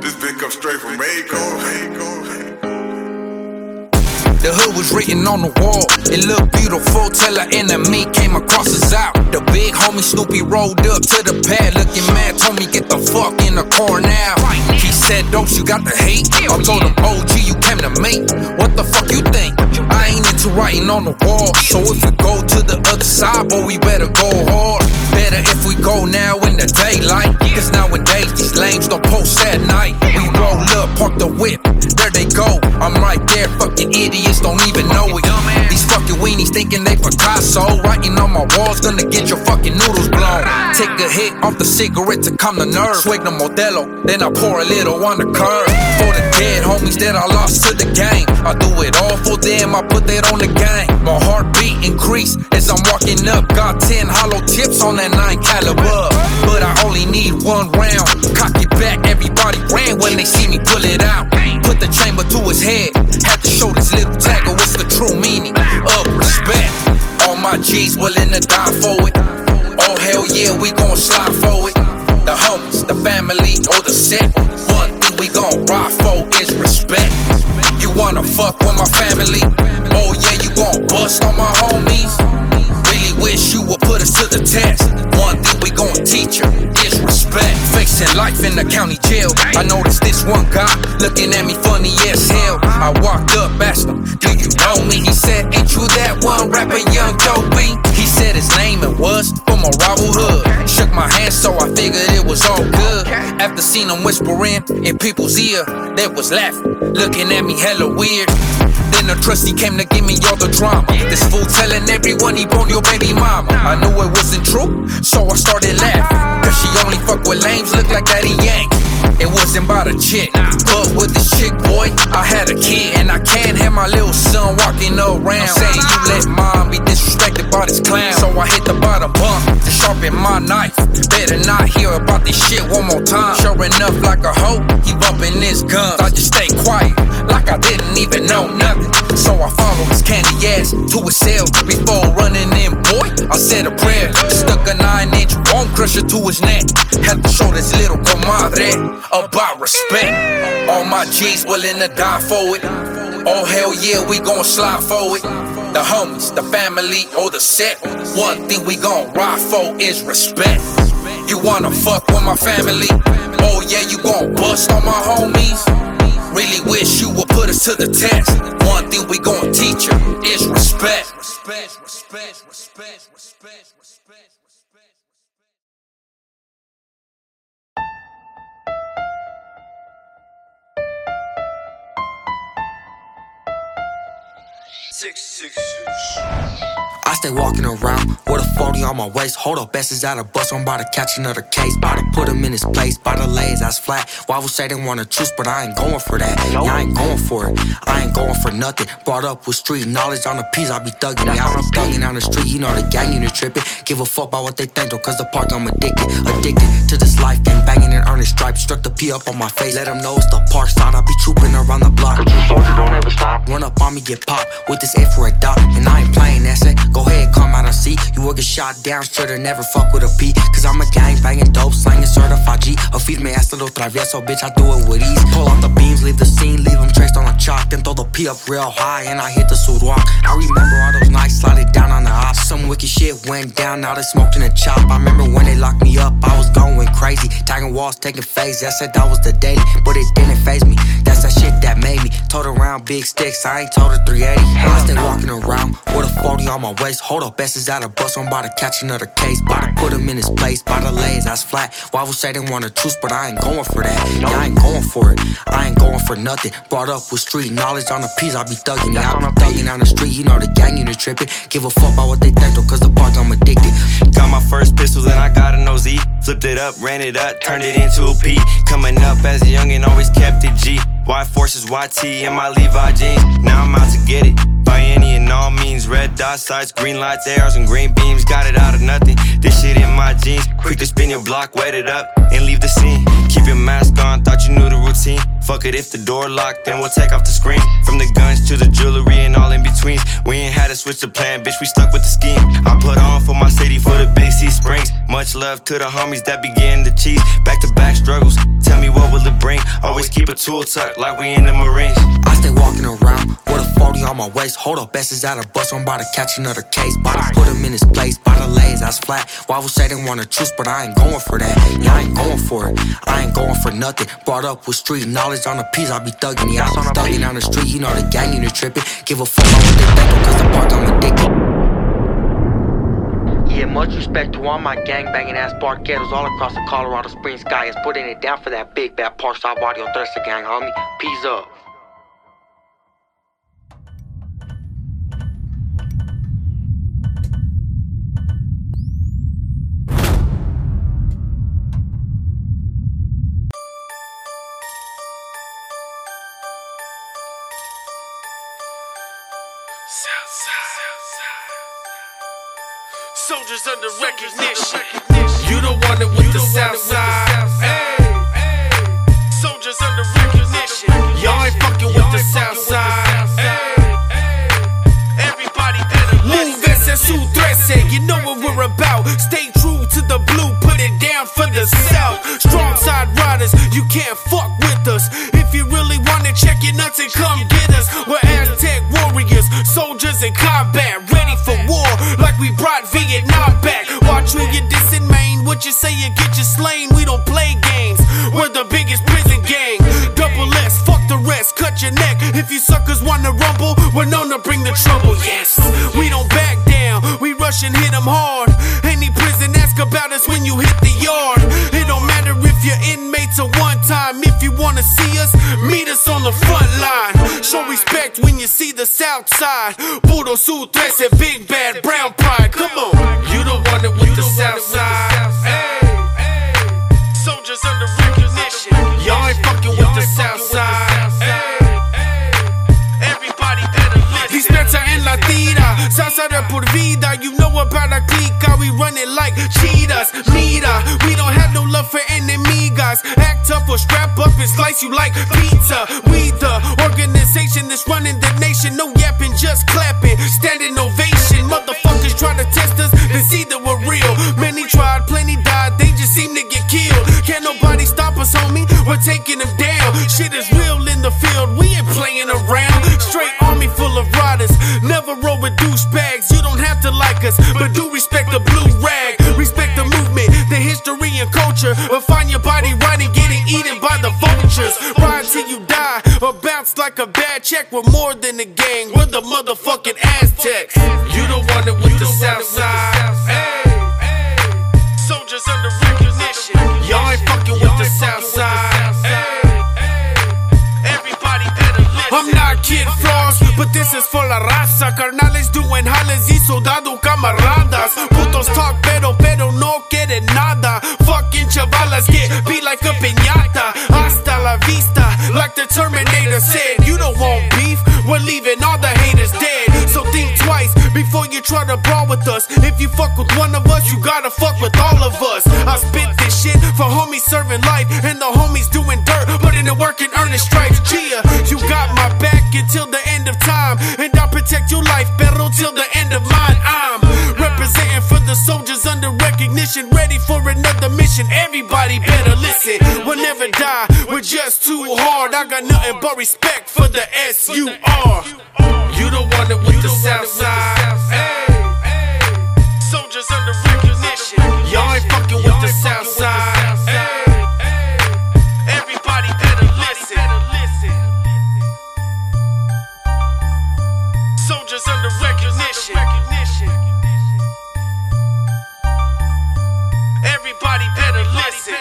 This bitch come straight from Macon. The hood was written on the wall. It looked beautiful till an enemy came across us out. The big homie Snoopy rolled up to the pad, looking mad. Told me get the fuck in the car now. He said, "Don't you got the hate?" I told him, "OG, you came to me. What the fuck you think? I ain't into writing on the wall. So if we go to the other side, boy, we better go hard. Better if we go now in the daylight. Cause nowadays these lames don't post at night. We roll up, park the whip, there they go. I'm right there, fucking idiots don't even know it. These fucking weenies thinking they Picasso. Writing on my walls, gonna get your fucking noodles blown. Take a hit off the cigarette to calm the nerve. Swig the Modelo, then I pour a little on the curb. For the dead homies that I lost to the game. I do it all for them, I put that on the game. My heartbeat increase as I'm walking up. Got 10 hollow tips on that 9 caliber. But I only need one round. Cock it back, everybody ran when they see me pull it out. The chamber to his head. Had to show this little tagger what's the true meaning of respect. All my G's willing to die for it. Oh hell yeah, we gon' slide for it. The homies, the family, or the set. One thing we gon' ride for is respect. You wanna fuck with my family? Oh yeah, you gon' bust on my homies. Really wish you would put us to the test. One thing we gon' teach you respect. Facing life in the county jail. I noticed this one guy looking at me funny as hell. I walked up, asked him, Do you know me? He said, Ain't you that one rapper, Young Dopey? He said his name and was from a rival hood. Shook my hand, so I figured it was all good. After seeing him whispering in people's ear, they was laughing, looking at me hella weird. Then the trustee came to give me all the drama. This fool telling everyone he born your baby mama. I knew it wasn't true, so I started laughing. She only fuck with lames, look like Daddy Yank. It wasn't about a chick, but with this chick, boy, I had a kid, and I can't have my little son walking around saying you let mom be disrespected by this clown. So I hit the bottom bump to sharpen my knife. Better not hear about this shit one more time. Sure enough, like a hoe, he bumping his guns. I just stay quiet, like I didn't even know nothing. So I follow his candy ass to his cell before running in, boy. I said a prayer, stuck a nine inch crusher to his neck. Had to show this little comadre about respect. All my G's willing to die for it. Oh hell yeah, we gon' slide for it. The homies, the family, or the set. One thing we gon' ride for is respect. You wanna fuck with my family? Oh yeah, you gon' bust on my homies? Really wish you would put us to the test. One thing we gon' teach you is respect. Respect, respect, respect, respect, respect. six six six. I stay walking around with a 40 on my waist. Hold up, best is out of bus. I'm about to catch another case. About to put him in his place. To lay his ass flat. Why would say they want a truce, but I ain't going for that. Yeah, I ain't going for it. I ain't going for nothing. Brought up with street knowledge on the piece. I be thugging. Yeah, I'm thugging down the street. You know the gang unit tripping. Give a fuck about what they think, though, cause the park I'm addicted. Addicted to this life. Gang banging and earning stripes. Struck the P up on my face. Let them know it's the park side. I be trooping around the block. Soldier don't ever stop. Run up on me, get popped with this A for a dot. And I ain't playing, that's it. Get shot down, should've never fuck with a P. Cause I'm a gang banging dope, slanging certified G. A feed me ass little travieso, bitch, I do it with ease. Pull out the beams, leave the scene, leave them traced on the chalk. Then throw the P up real high, and I hit the suit walk. I remember all those nights, slide it down on the ops. Some wicked shit went down, now they smoked in the chop. I remember crazy. Walls, taking phase. I said that was the daily, but it didn't phase me. That's that shit that made me. Told around big sticks, I ain't told her 380. I stay walking around with a 40 on my waist. Hold up, best is out of bus, I'm about to catch another case. About to put him in his place, by the lay his ass flat. Why would say they want a truce, but I ain't going for that. Yeah, I ain't going for it. I ain't going for nothing. Brought up with street knowledge on the piece, I be thugging. Yeah, I be thugging down the street, you know the gang unit tripping. Give a fuck about what they think, though, cause the park I'm addicted. Got my first pistols and I got an OZ. Flipped it up, ran it up, turned it into a P. Coming up as a youngin', always kept it G. Y forces YT in my Levi jeans. Now I'm out to get it. By any and all means, red dot sights, green lights, ARs, and green beams. Got it out of nothing. This shit in my jeans. Quick to spin your block, wet it up, and leave the scene. Keep your mask on, thought you knew the routine. Fuck it if the door locked, then we'll take off the screen. From the guns to the jewelry and all in between. We ain't had to switch the plan, bitch, we stuck with the scheme. I put on for my city for the big C springs. Much love to the homies that began the cheese. Back to back struggles. Tell me what will it bring? Always keep a tool tucked like we in the Marines. I stay walking around with a 40 on my waist. Hold up, best is out of bus. I'm about to catch another case. About to put him in his place. By the lays, that's flat. Why would say they want a truce, but I ain't going for that. Yeah, I ain't going for it. I ain't going for nothing. Brought up with street knowledge on the piece. I be thugging. Yeah, I be thugging down the street. You know the gang in the tripping. Give a fuck about what they think because the park I'm addicted. Yeah, much respect to all my gang banging ass barqueros all across the Colorado Springs sky is putting it down for that big bad Park Stop Audio Thruster gang, homie. Peace up. Soldiers under recognition. You the one that with the south side. Soldiers under recognition. Y'all ain't fucking with the south side. Everybody better Move ese brought Vietnam back. Watch who you dissing, man. What you say, you get you slain. We don't play games. We're the biggest prison gang. Double S, fuck the rest. Cut your neck. If you suckers wanna rumble, we're known to bring the trouble. Yes, we don't back down. We rush and hit them hard. Any prison ask about us when you hit the yard. It don't matter if you're inmates or one time. If you wanna see us, meet us on the front line. Show respect when you see the south side. Puro Sur 13, big bad brown pride. Come on, you the one that with the south side. Hey, soldiers under recognition. Y'all ain't fucking with the south side. Everybody better listen. Dispensa en la tira, salsa de por vida. You know about our clica, we run it like cheetahs. Mira, we don't have no love for enemigas. Act tough or strap up and slice you like pizza. We the We're taking them down. Shit is real in the field, we ain't playing around. Straight army full of riders. Never roll with douchebags. You don't have to like us, but do respect the blue rag. Respect the movement, the history and culture. Or find your body right and getting eaten by the vultures. Ride till you die, or bounce like a bad check. We're more than a raza. Carnales doing jales y soldado camaradas. Putos talk pero pero no quieren nada. Fucking chavalas get beat like a piñata. Hasta la vista, like the Terminator said. You don't want beef, we're leaving all the haters dead. So think twice before you try to brawl with us. If you fuck with one of us, you gotta fuck with all got nothing but respect for the SUR. You the one that with the south side. Soldiers under recognition. Y'all ain't fucking with the south side. Everybody better listen. Soldiers under recognition. Everybody better listen.